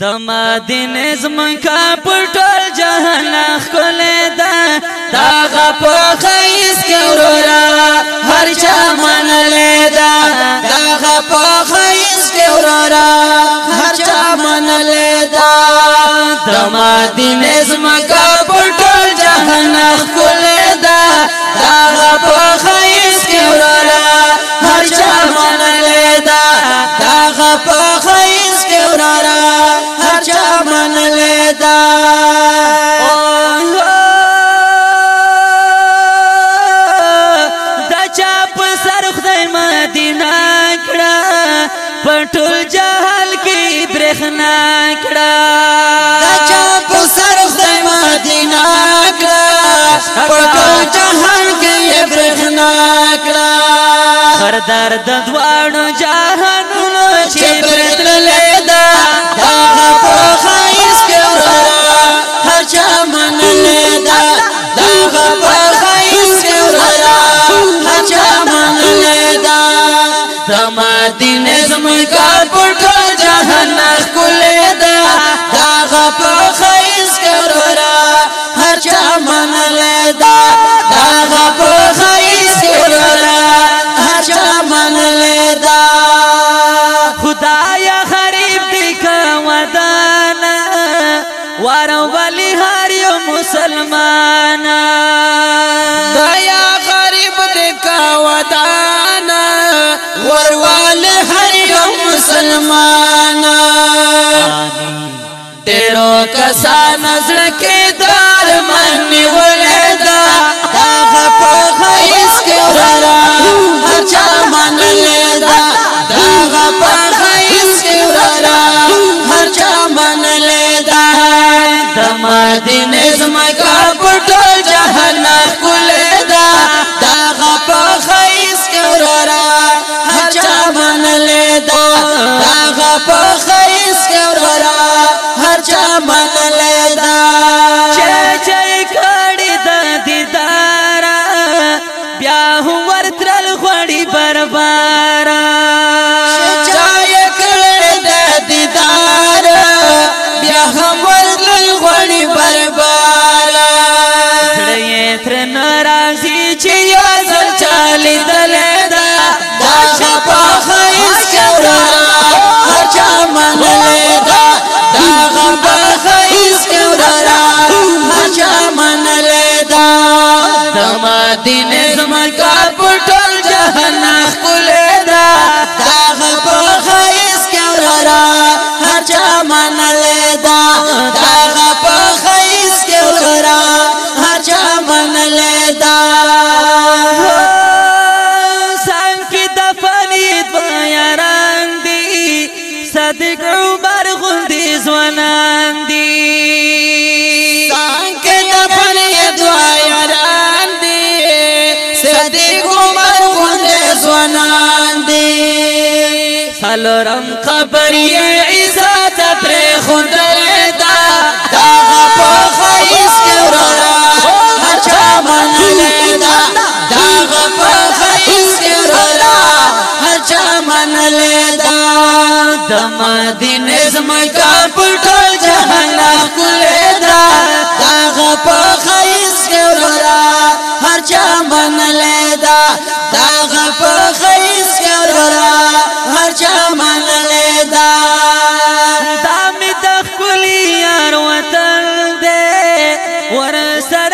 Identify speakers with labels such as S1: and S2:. S1: د مدینه زمکا پټل جهان خل دا دا غپ خیس کورورا هر چا من لیدا دا غپ خیس کورورا هر چا من لیدا د مدینه زمکا پټل جهان خل دا دا غپ خیس کورورا هر چا من لیدا دا غپ خیس کورورا چمن لیدا دا چا په سر خدای مدینه کړه پټول جهل کې برخنا کړه دا چا په سر خدای مدینه کړه پټول جهل کې برخنا کړه خردار د دوانو جهانونو چې برتل لیدا بار ولی هر یو مسلمان دایا غریب دې کا ودان ور ولی هر یو مسلمان ډېرو کسان زړه کې دین کا پٹل جہنا کل مانا سلورم خبر یې عزت پر خوندل دا دا په خیس کې ورا هچا منل دا دا په خیس کې ورا هچا منل دا د مدینه زمکا پټل جهان کول دا دا په خیس کې ورا هچا منل دا دا